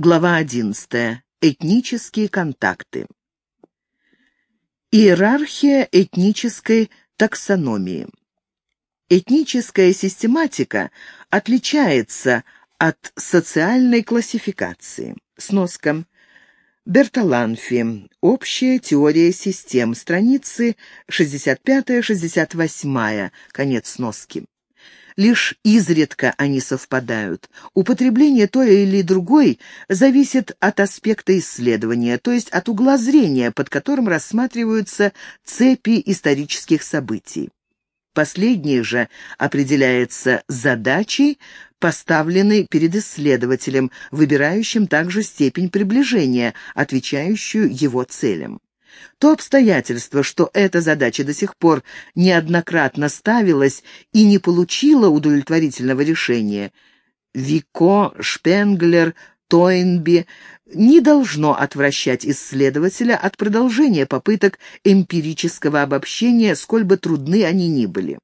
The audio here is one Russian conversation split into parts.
Глава 11. Этнические контакты. Иерархия этнической таксономии. Этническая систематика отличается от социальной классификации. Сноска. Бертоланфи. Общая теория систем. Страницы 65-68. Конец сноски. Лишь изредка они совпадают. Употребление той или другой зависит от аспекта исследования, то есть от угла зрения, под которым рассматриваются цепи исторических событий. Последнее же определяется задачей, поставленной перед исследователем, выбирающим также степень приближения, отвечающую его целям. То обстоятельство, что эта задача до сих пор неоднократно ставилась и не получила удовлетворительного решения, Вико, Шпенглер, Тойнби не должно отвращать исследователя от продолжения попыток эмпирического обобщения, сколь бы трудны они ни были.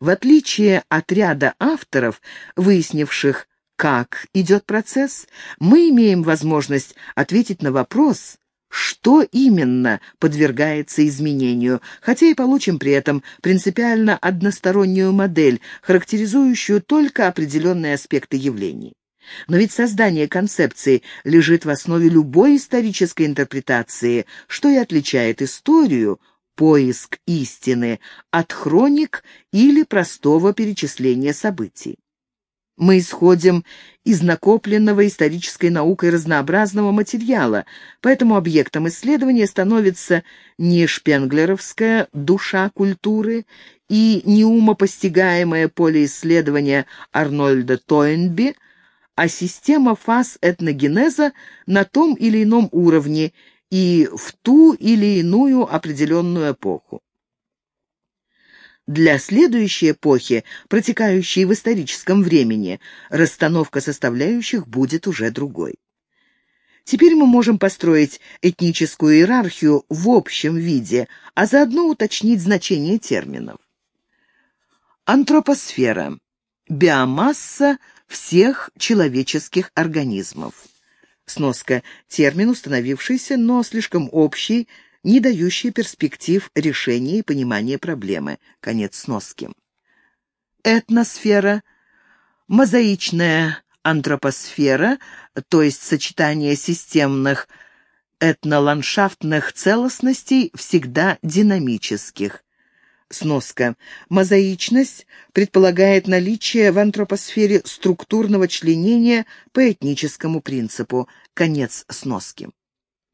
В отличие от ряда авторов, выяснивших, как идет процесс, мы имеем возможность ответить на вопрос, что именно подвергается изменению, хотя и получим при этом принципиально одностороннюю модель, характеризующую только определенные аспекты явлений. Но ведь создание концепции лежит в основе любой исторической интерпретации, что и отличает историю, поиск истины, от хроник или простого перечисления событий. Мы исходим из накопленного исторической наукой разнообразного материала, поэтому объектом исследования становится не шпенглеровская душа культуры и не умопостигаемое поле исследования Арнольда Тойнби, а система фаз этногенеза на том или ином уровне и в ту или иную определенную эпоху. Для следующей эпохи, протекающей в историческом времени, расстановка составляющих будет уже другой. Теперь мы можем построить этническую иерархию в общем виде, а заодно уточнить значение терминов. Антропосфера – биомасса всех человеческих организмов. Сноска – термин, установившийся, но слишком общий не дающие перспектив решения и понимания проблемы. Конец сноски. Этносфера, мозаичная антропосфера, то есть сочетание системных этноландшафтных целостностей, всегда динамических. Сноска. Мозаичность предполагает наличие в антропосфере структурного членения по этническому принципу. Конец сноски.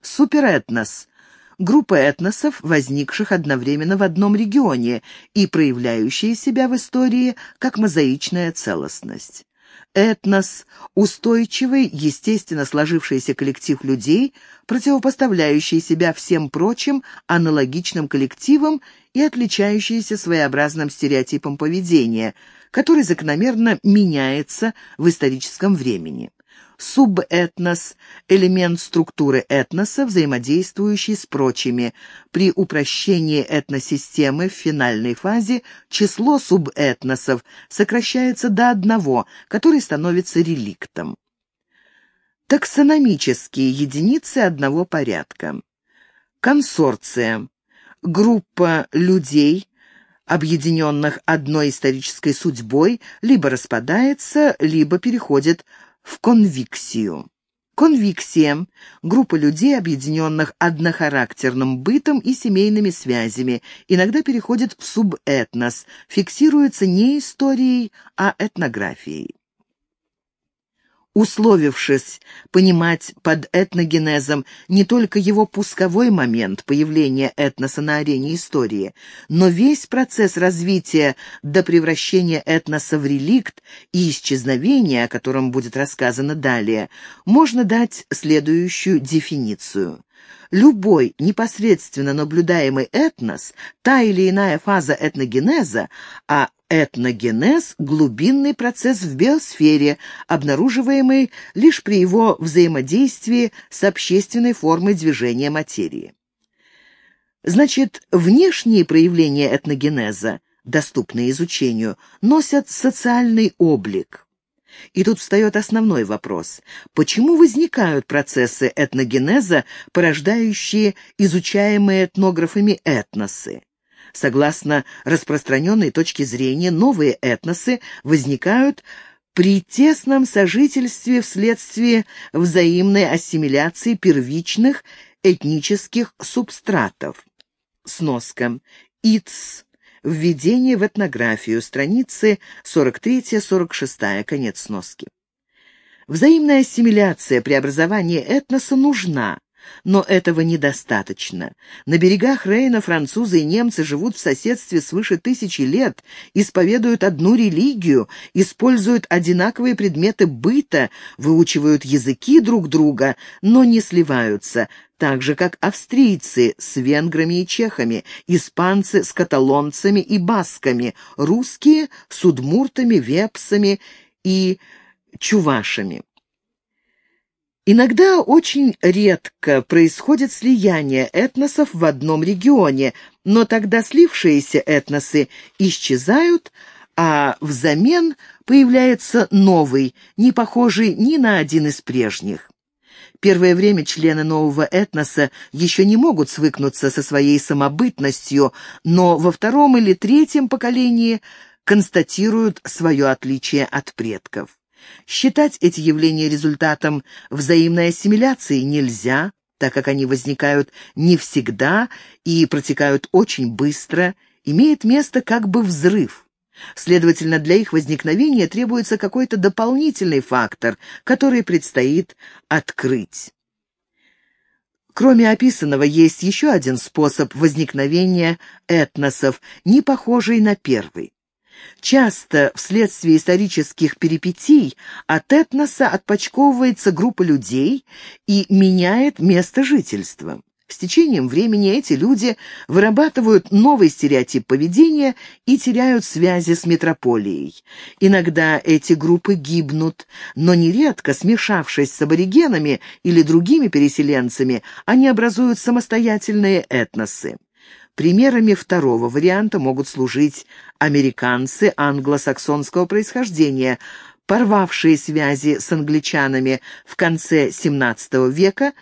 Суперэтнос группа этносов, возникших одновременно в одном регионе и проявляющие себя в истории как мозаичная целостность. Этнос – устойчивый, естественно сложившийся коллектив людей, противопоставляющий себя всем прочим аналогичным коллективам и отличающийся своеобразным стереотипом поведения, который закономерно меняется в историческом времени субэтнос – элемент структуры этноса, взаимодействующий с прочими. При упрощении этносистемы в финальной фазе число субэтносов сокращается до одного, который становится реликтом. Таксономические единицы одного порядка. Консорция – группа людей – объединенных одной исторической судьбой, либо распадается, либо переходит в конвиксию. Конвиксия – группа людей, объединенных однохарактерным бытом и семейными связями, иногда переходит в субэтнос, фиксируется не историей, а этнографией условившись понимать под этногенезом не только его пусковой момент появления этноса на арене истории, но весь процесс развития до превращения этноса в реликт и исчезновения, о котором будет рассказано далее, можно дать следующую дефиницию. Любой непосредственно наблюдаемый этнос, та или иная фаза этногенеза, а этногенез – глубинный процесс в биосфере, обнаруживаемый лишь при его взаимодействии с общественной формой движения материи. Значит, внешние проявления этногенеза, доступные изучению, носят социальный облик. И тут встает основной вопрос. Почему возникают процессы этногенеза, порождающие изучаемые этнографами этносы? Согласно распространенной точке зрения, новые этносы возникают при тесном сожительстве вследствие взаимной ассимиляции первичных этнических субстратов. Сноска. ИЦ. Введение в этнографию. Страницы 43-46. Конец сноски. Взаимная ассимиляция, преобразование этноса нужна, но этого недостаточно. На берегах Рейна французы и немцы живут в соседстве свыше тысячи лет, исповедуют одну религию, используют одинаковые предметы быта, выучивают языки друг друга, но не сливаются, так же, как австрийцы с венграми и чехами, испанцы с каталонцами и басками, русские с удмуртами, вепсами и чувашами. Иногда очень редко происходит слияние этносов в одном регионе, но тогда слившиеся этносы исчезают, а взамен появляется новый, не похожий ни на один из прежних. Первое время члены нового этноса еще не могут свыкнуться со своей самобытностью, но во втором или третьем поколении констатируют свое отличие от предков. Считать эти явления результатом взаимной ассимиляции нельзя, так как они возникают не всегда и протекают очень быстро, имеет место как бы взрыв. Следовательно, для их возникновения требуется какой-то дополнительный фактор, который предстоит открыть. Кроме описанного, есть еще один способ возникновения этносов, не похожий на первый. Часто вследствие исторических перипетий от этноса отпочковывается группа людей и меняет место жительства. С течением времени эти люди вырабатывают новый стереотип поведения и теряют связи с метрополией. Иногда эти группы гибнут, но нередко, смешавшись с аборигенами или другими переселенцами, они образуют самостоятельные этносы. Примерами второго варианта могут служить американцы англосаксонского происхождения, порвавшие связи с англичанами в конце XVII века,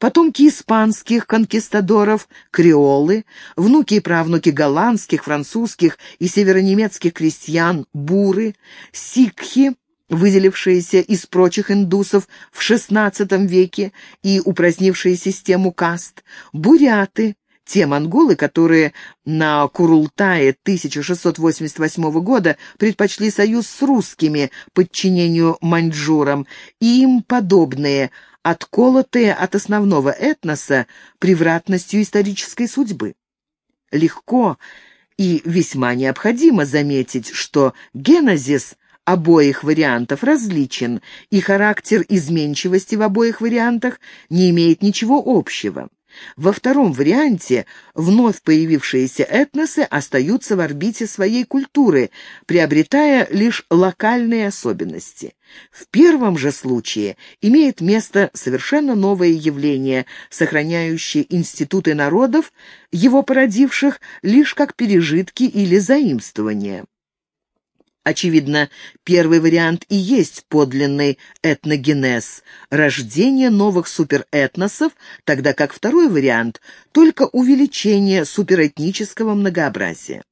потомки испанских конкистадоров, креолы, внуки и правнуки голландских, французских и северонемецких крестьян, буры, сикхи, выделившиеся из прочих индусов в XVI веке и упразднившие систему каст, буряты, те монголы, которые на Курултае 1688 года предпочли союз с русскими подчинению маньчжурам, и им подобные, отколотые от основного этноса превратностью исторической судьбы. Легко и весьма необходимо заметить, что генезис обоих вариантов различен, и характер изменчивости в обоих вариантах не имеет ничего общего. Во втором варианте вновь появившиеся этносы остаются в орбите своей культуры, приобретая лишь локальные особенности. В первом же случае имеет место совершенно новое явление, сохраняющее институты народов, его породивших лишь как пережитки или заимствования. Очевидно, первый вариант и есть подлинный этногенез, рождение новых суперэтносов, тогда как второй вариант — только увеличение суперэтнического многообразия.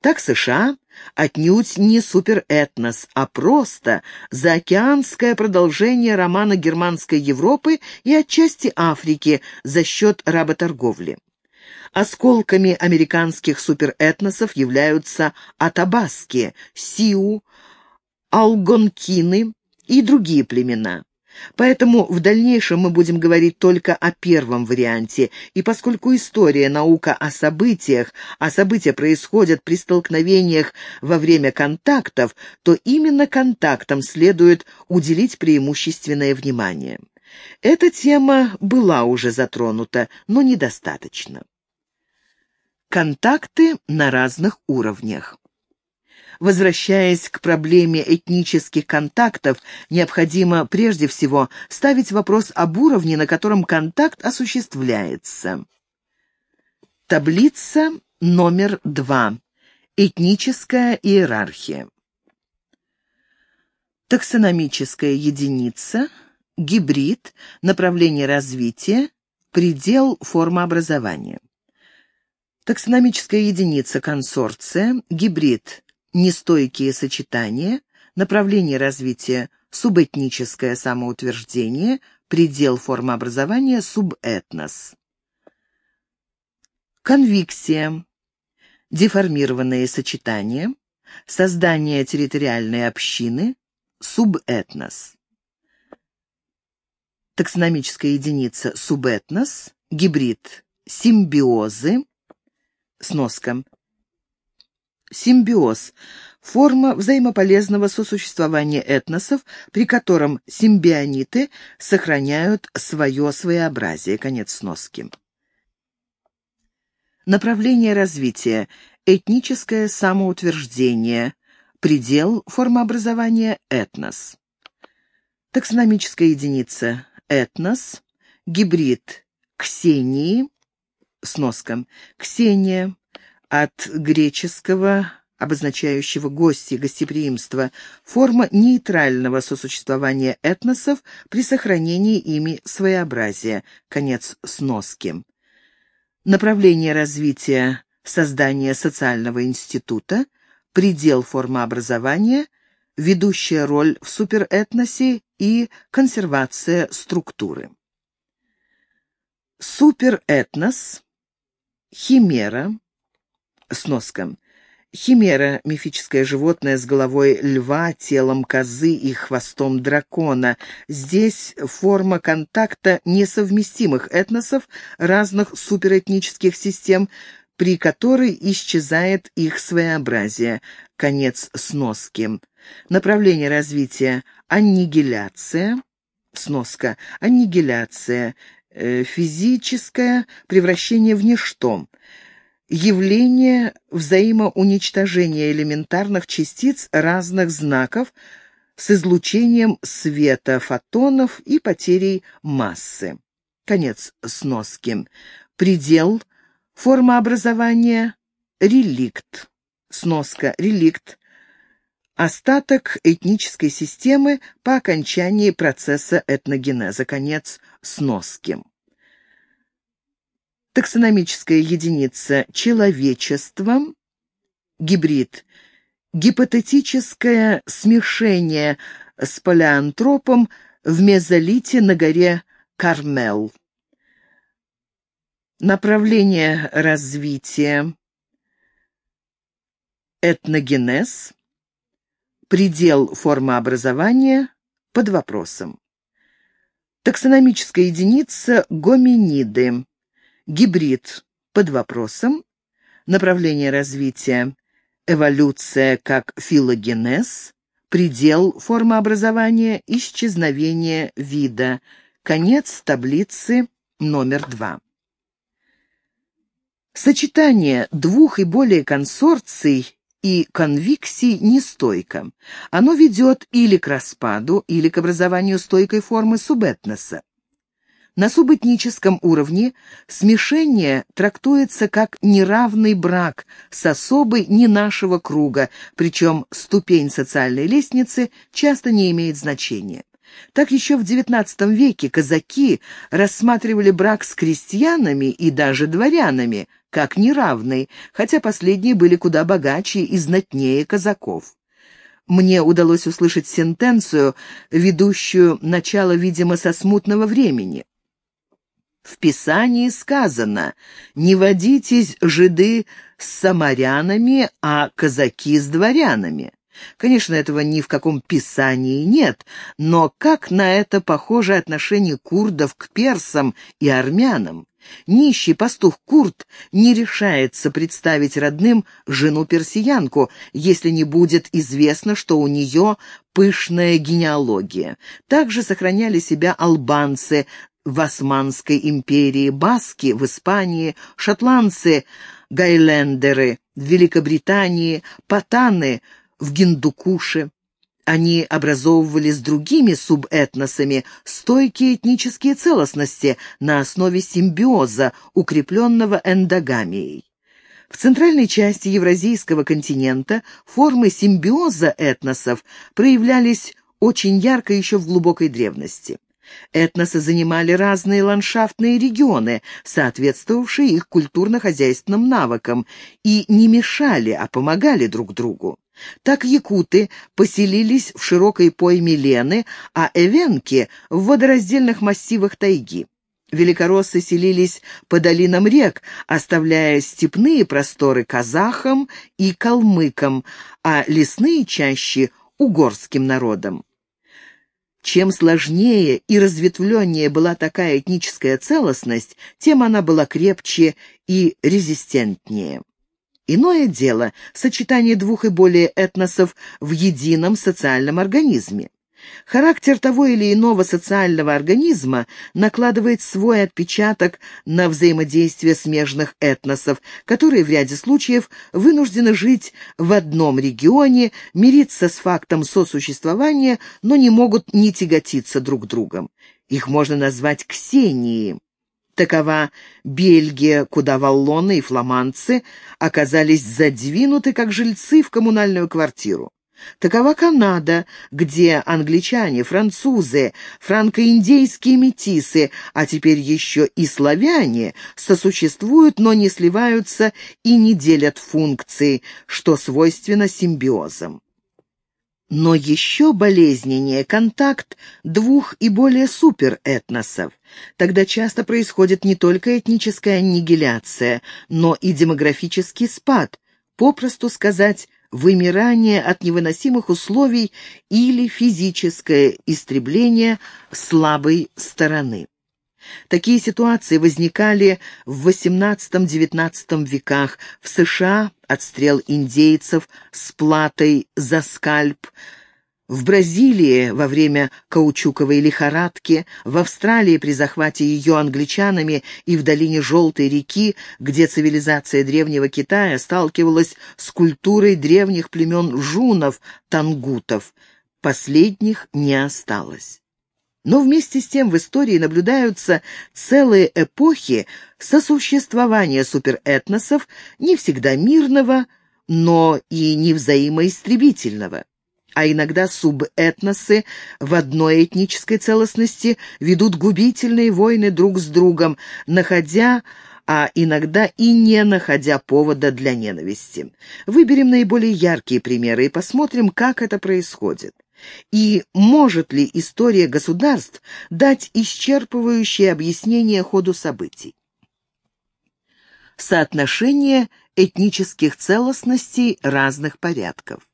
Так США отнюдь не суперэтнос, а просто заокеанское продолжение романа германской Европы и отчасти Африки за счет работорговли. Осколками американских суперэтносов являются атабаски, сиу, алгонкины и другие племена. Поэтому в дальнейшем мы будем говорить только о первом варианте, и поскольку история — наука о событиях, а события происходят при столкновениях во время контактов, то именно контактам следует уделить преимущественное внимание. Эта тема была уже затронута, но недостаточно. Контакты на разных уровнях. Возвращаясь к проблеме этнических контактов, необходимо прежде всего ставить вопрос об уровне, на котором контакт осуществляется. Таблица номер два. Этническая иерархия. Таксономическая единица, гибрид, направление развития, предел формы образования. Таксономическая единица консорция, гибрид, нестойкие сочетания, направление развития, субэтническое самоутверждение, предел формы образования, субэтнос. Конвиксия, деформированные сочетания, создание территориальной общины, субэтнос. Таксономическая единица субэтнос, гибрид, симбиозы, сноска. Симбиоз – форма взаимополезного сосуществования этносов, при котором симбиониты сохраняют свое своеобразие. Конец сноски. Направление развития – этническое самоутверждение, предел формообразования – этнос. Таксономическая единица – этнос, гибрид – ксении, сноска, ксения от греческого обозначающего гости, гостеприимство, форма нейтрального сосуществования этносов при сохранении ими своеобразия. Конец сноски. Направление развития создания социального института, предел формообразования, ведущая роль в суперэтносе и консервация структуры. Суперэтнос, химера, сноска, Химера — мифическое животное с головой льва, телом козы и хвостом дракона. Здесь форма контакта несовместимых этносов разных суперэтнических систем, при которой исчезает их своеобразие. Конец сноски. Направление развития — аннигиляция. Сноска. Аннигиляция. Э, физическое превращение в ничто явление взаимоуничтожения элементарных частиц разных знаков с излучением света фотонов и потерей массы. Конец сноски. Предел. Форма образования. Реликт. Сноска. Реликт. Остаток этнической системы по окончании процесса этногенеза. Конец сноски таксономическая единица человечество, гибрид, гипотетическое смешение с палеантропом в мезолите на горе Кармел. Направление развития этногенез, предел формообразования под вопросом. Таксономическая единица гоминиды. Гибрид под вопросом, направление развития, эволюция как филогенез, предел формообразования, исчезновение вида, конец таблицы номер два. Сочетание двух и более консорций и конвиксий нестойко. Оно ведет или к распаду, или к образованию стойкой формы субэтноса. На субэтническом уровне смешение трактуется как неравный брак с особой не нашего круга, причем ступень социальной лестницы часто не имеет значения. Так еще в XIX веке казаки рассматривали брак с крестьянами и даже дворянами как неравный, хотя последние были куда богаче и знатнее казаков. Мне удалось услышать сентенцию, ведущую начало, видимо, со смутного времени. В Писании сказано «Не водитесь, жиды, с самарянами, а казаки с дворянами». Конечно, этого ни в каком писании нет, но как на это похоже отношение курдов к персам и армянам? Нищий пастух Курт не решается представить родным жену-персиянку, если не будет известно, что у нее пышная генеалогия. Также сохраняли себя албанцы, в Османской империи, баски в Испании, шотландцы, гайлендеры в Великобритании, патаны в Гиндукуше. Они образовывали с другими субэтносами стойкие этнические целостности на основе симбиоза, укрепленного эндогамией. В центральной части Евразийского континента формы симбиоза этносов проявлялись очень ярко еще в глубокой древности. Этносы занимали разные ландшафтные регионы, соответствовавшие их культурно-хозяйственным навыкам, и не мешали, а помогали друг другу. Так якуты поселились в широкой пойме Лены, а эвенки — в водораздельных массивах тайги. Великороссы селились по долинам рек, оставляя степные просторы казахам и калмыкам, а лесные чаще — угорским народам. Чем сложнее и разветвленнее была такая этническая целостность, тем она была крепче и резистентнее. Иное дело — сочетание двух и более этносов в едином социальном организме. Характер того или иного социального организма накладывает свой отпечаток на взаимодействие смежных этносов, которые в ряде случаев вынуждены жить в одном регионе, мириться с фактом сосуществования, но не могут не тяготиться друг другом. Их можно назвать ксении. Такова Бельгия, куда валлоны и фламандцы оказались задвинуты как жильцы в коммунальную квартиру. Такова Канада, где англичане, французы, франко-индейские метисы, а теперь еще и славяне, сосуществуют, но не сливаются и не делят функции, что свойственно симбиозам. Но еще болезненнее контакт двух и более суперэтносов. Тогда часто происходит не только этническая аннигиляция, но и демографический спад, попросту сказать, вымирание от невыносимых условий или физическое истребление слабой стороны. Такие ситуации возникали в XVIII-XIX веках. В США отстрел индейцев с платой за скальп – в Бразилии во время каучуковой лихорадки, в Австралии при захвате ее англичанами и в долине Желтой реки, где цивилизация древнего Китая сталкивалась с культурой древних племен жунов, тангутов. Последних не осталось. Но вместе с тем в истории наблюдаются целые эпохи сосуществования суперэтносов, не всегда мирного, но и невзаимоистребительного а иногда субэтносы в одной этнической целостности ведут губительные войны друг с другом, находя а иногда и не находя повода для ненависти. Выберем наиболее яркие примеры и посмотрим, как это происходит. И может ли история государств дать исчерпывающее объяснение ходу событий? Соотношение этнических целостностей разных порядков.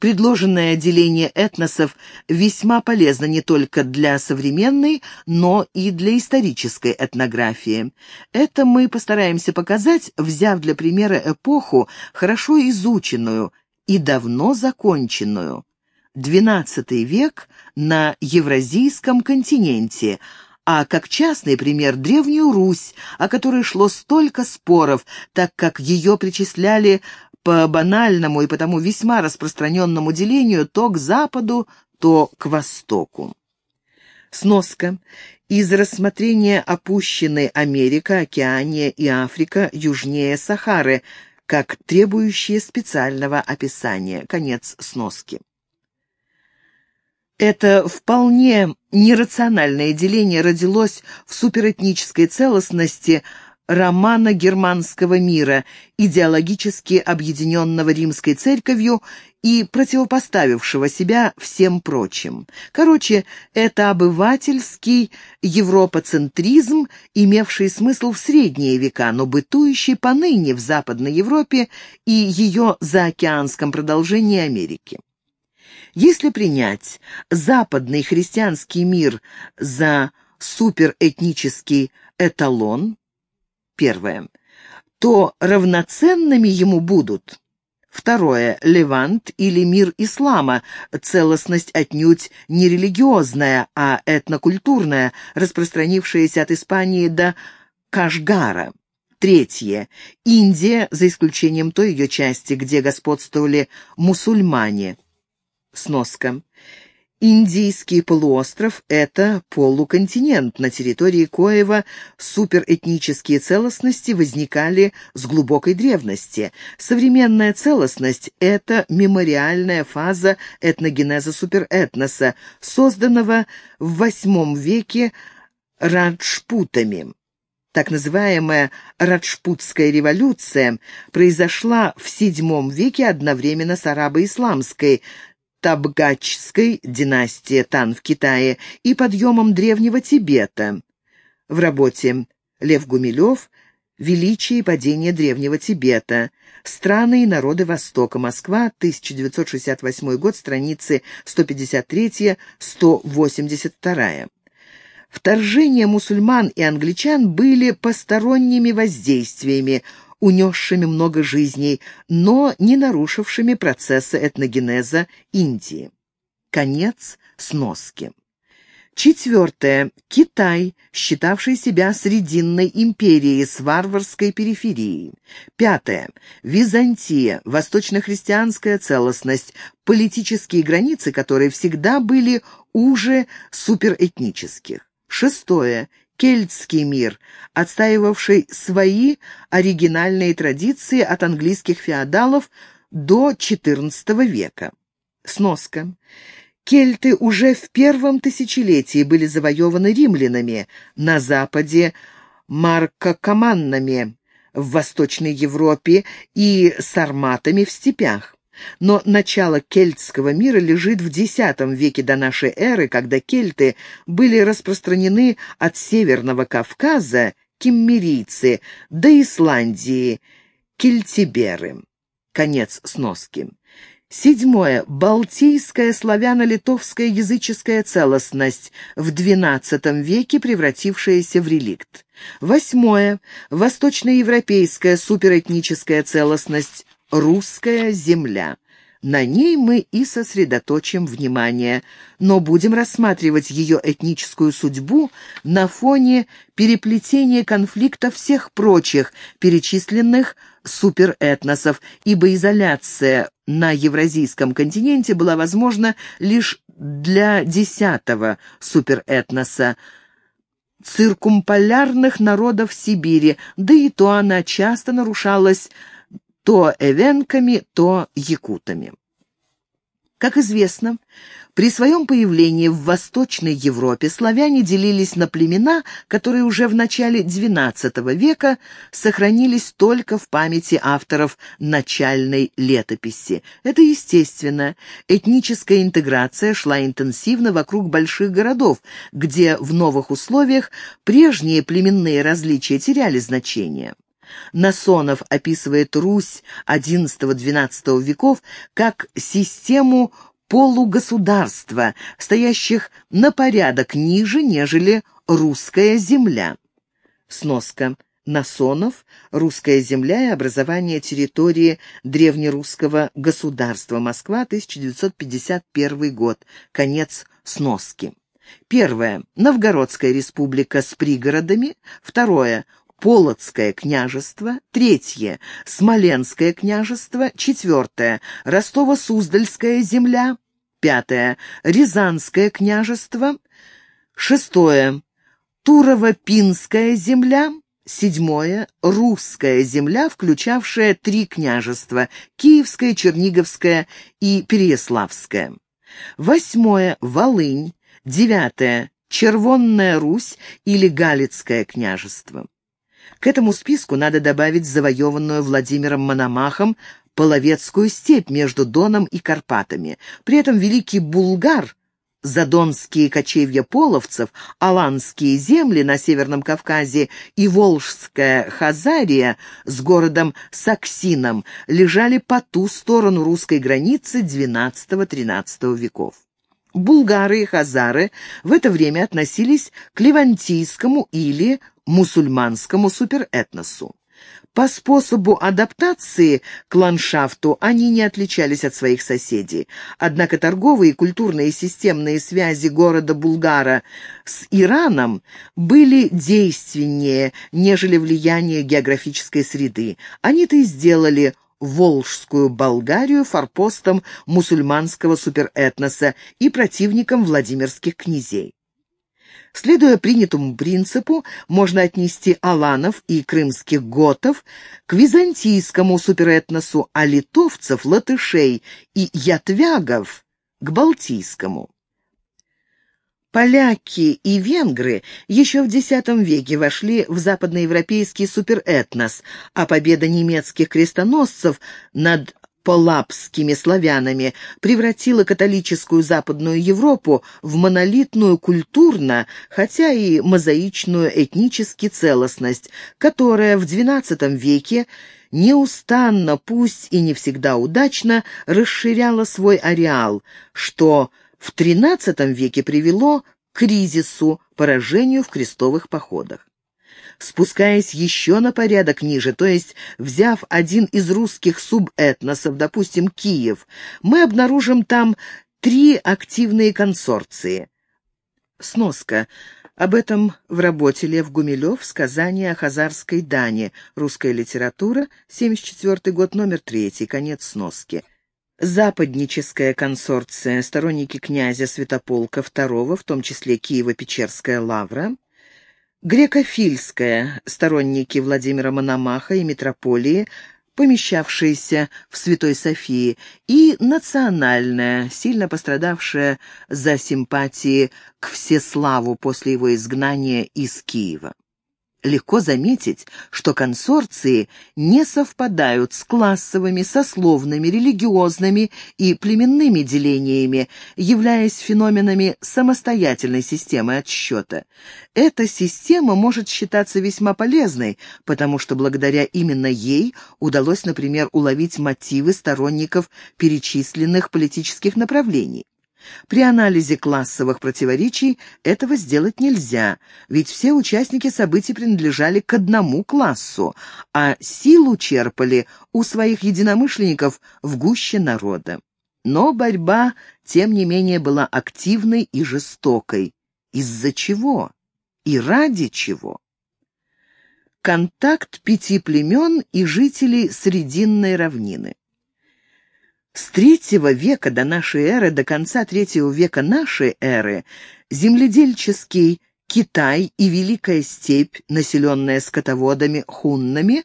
Предложенное деление этносов весьма полезно не только для современной, но и для исторической этнографии. Это мы постараемся показать, взяв для примера эпоху, хорошо изученную и давно законченную. XII век на Евразийском континенте, а как частный пример Древнюю Русь, о которой шло столько споров, так как ее причисляли по банальному и потому весьма распространенному делению то к западу, то к востоку. Сноска. Из рассмотрения опущены Америка, Океания и Африка южнее Сахары, как требующие специального описания. Конец сноски. Это вполне нерациональное деление родилось в суперэтнической целостности романа германского мира, идеологически объединенного римской церковью и противопоставившего себя всем прочим. Короче, это обывательский европоцентризм, имевший смысл в средние века, но бытующий поныне в Западной Европе и ее заокеанском продолжении Америки. Если принять западный христианский мир за суперэтнический эталон, Первое. То равноценными ему будут. Второе. Левант или мир ислама. Целостность отнюдь не религиозная, а этнокультурная, распространившаяся от Испании до Кашгара. Третье. Индия, за исключением той ее части, где господствовали мусульмане. Сноска. Индийский полуостров – это полуконтинент, на территории коего суперэтнические целостности возникали с глубокой древности. Современная целостность – это мемориальная фаза этногенеза суперэтноса, созданного в VIII веке раджпутами. Так называемая Раджпутская революция произошла в VII веке одновременно с арабо-исламской, Табгачской династии Тан в Китае и подъемом Древнего Тибета. В работе Лев Гумилев «Величие и падение Древнего Тибета. Страны и народы Востока. Москва. 1968 год. Страницы 153-182». Вторжения мусульман и англичан были посторонними воздействиями, унесшими много жизней, но не нарушившими процесса этногенеза Индии. Конец сноски. Четвертое. Китай, считавший себя Срединной империей с варварской периферией. Пятое. Византия, восточно-христианская целостность, политические границы которой всегда были уже суперэтнических. Шестое кельтский мир, отстаивавший свои оригинальные традиции от английских феодалов до XIV века. Сноска. Кельты уже в первом тысячелетии были завоеваны римлянами, на западе – маркокоманнами, в Восточной Европе и сарматами в степях. Но начало кельтского мира лежит в X веке до нашей эры, когда кельты были распространены от Северного Кавказа, киммерийцы, до Исландии, кельтиберы. Конец сноски. Седьмое. Балтийская славяно-литовская языческая целостность, в XII веке превратившаяся в реликт. Восьмое. Восточноевропейская суперэтническая целостность, русская земля. На ней мы и сосредоточим внимание, но будем рассматривать ее этническую судьбу на фоне переплетения конфликта всех прочих, перечисленных суперэтносов, ибо изоляция на евразийском континенте была возможна лишь для десятого суперэтноса, циркумполярных народов Сибири, да и то она часто нарушалась то эвенками, то якутами. Как известно, при своем появлении в Восточной Европе славяне делились на племена, которые уже в начале XII века сохранились только в памяти авторов начальной летописи. Это естественно. Этническая интеграция шла интенсивно вокруг больших городов, где в новых условиях прежние племенные различия теряли значение. Насонов описывает Русь XI-XII веков как систему полугосударства, стоящих на порядок ниже, нежели русская земля. Сноска. Насонов, русская земля и образование территории древнерусского государства. Москва, 1951 год. Конец сноски. Первое. Новгородская республика с пригородами. Второе. Полоцкое княжество, третье – Смоленское княжество, четвертое – Ростово-Суздальская земля, пятое – Рязанское княжество, шестое – Турово-Пинская земля, седьмое – Русская земля, включавшая три княжества – Киевское, Черниговское и Переяславское, восьмое – Волынь, девятое – Червонная Русь или Галицкое княжество. К этому списку надо добавить завоеванную Владимиром Мономахом Половецкую степь между Доном и Карпатами. При этом великий Булгар, задонские кочевья половцев, аланские земли на Северном Кавказе и Волжская Хазария с городом Саксином лежали по ту сторону русской границы XII-XIII веков. Булгары и хазары в это время относились к левантийскому или мусульманскому суперэтносу. По способу адаптации к ландшафту они не отличались от своих соседей. Однако торговые, культурные и системные связи города Булгара с Ираном были действеннее, нежели влияние географической среды. Они-то и сделали Волжскую Болгарию форпостом мусульманского суперэтноса и противником Владимирских князей. Следуя принятому принципу, можно отнести аланов и крымских готов к византийскому суперэтносу, а литовцев, латышей и ятвягов к балтийскому. Поляки и венгры еще в X веке вошли в западноевропейский суперэтнос, а победа немецких крестоносцев над полапскими славянами превратила католическую Западную Европу в монолитную культурно, хотя и мозаичную этнически целостность, которая в XII веке неустанно, пусть и не всегда удачно, расширяла свой ареал, что в XIII веке привело к кризису, поражению в крестовых походах. Спускаясь еще на порядок ниже, то есть взяв один из русских субэтносов, допустим, Киев, мы обнаружим там три активные консорции. Сноска. Об этом в работе Лев Гумилев «Сказание о хазарской Дане. Русская литература. 74 год, номер 3. Конец сноски». Западническая консорция, сторонники князя Святополка II, в том числе Киево-Печерская лавра, грекофильская, сторонники Владимира Мономаха и митрополии, помещавшиеся в Святой Софии, и национальная, сильно пострадавшая за симпатии к Всеславу после его изгнания из Киева. Легко заметить, что консорции не совпадают с классовыми, сословными, религиозными и племенными делениями, являясь феноменами самостоятельной системы отсчета. Эта система может считаться весьма полезной, потому что благодаря именно ей удалось, например, уловить мотивы сторонников перечисленных политических направлений. При анализе классовых противоречий этого сделать нельзя, ведь все участники событий принадлежали к одному классу, а силу черпали у своих единомышленников в гуще народа. Но борьба, тем не менее, была активной и жестокой. Из-за чего? И ради чего? Контакт пяти племен и жителей Срединной равнины. С третьего века до нашей эры до конца третьего века нашей эры земледельческий Китай и Великая степь, населенная скотоводами хуннами,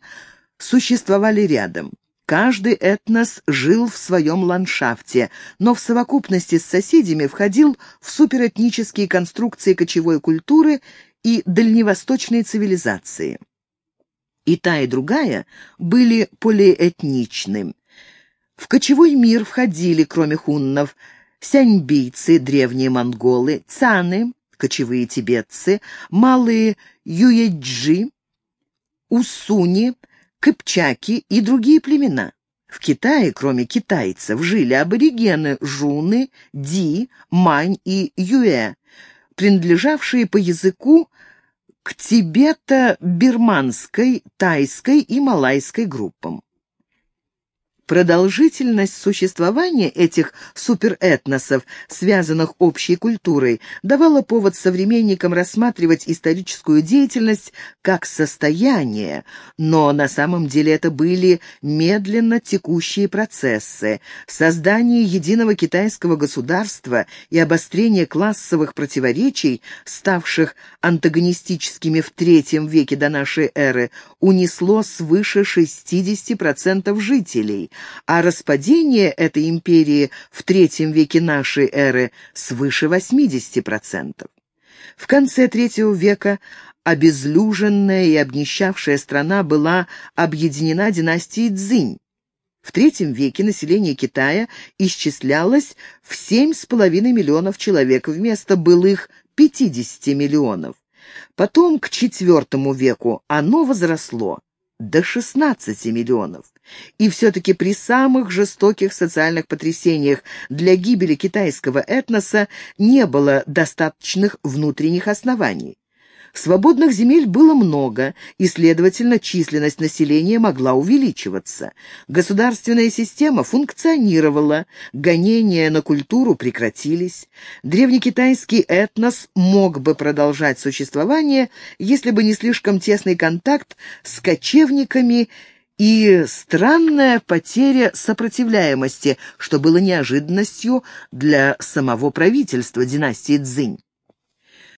существовали рядом. Каждый этнос жил в своем ландшафте, но в совокупности с соседями входил в суперэтнические конструкции кочевой культуры и дальневосточной цивилизации. И та, и другая были полиэтничны. В кочевой мир входили, кроме хуннов, сяньбийцы, древние монголы, цаны, кочевые тибетцы, малые юеджи, усуни, кыпчаки и другие племена. В Китае, кроме китайцев, жили аборигены жуны, ди, мань и юэ, принадлежавшие по языку к тибето-бирманской, тайской и малайской группам. Продолжительность существования этих суперэтносов, связанных общей культурой, давала повод современникам рассматривать историческую деятельность как состояние, но на самом деле это были медленно текущие процессы. Создание единого китайского государства и обострение классовых противоречий, ставших антагонистическими в третьем веке до нашей эры, унесло свыше 60% жителей а распадение этой империи в третьем веке нашей эры свыше 80%. В конце третьего века обезлюженная и обнищавшая страна была объединена династией Цзинь. В третьем веке население Китая исчислялось в 7,5 миллионов человек вместо былых 50 миллионов. Потом, к IV веку, оно возросло до 16 миллионов. И все-таки при самых жестоких социальных потрясениях для гибели китайского этноса не было достаточных внутренних оснований. Свободных земель было много, и, следовательно, численность населения могла увеличиваться. Государственная система функционировала, гонения на культуру прекратились. Древнекитайский этнос мог бы продолжать существование, если бы не слишком тесный контакт с кочевниками и странная потеря сопротивляемости, что было неожиданностью для самого правительства династии Цзинь.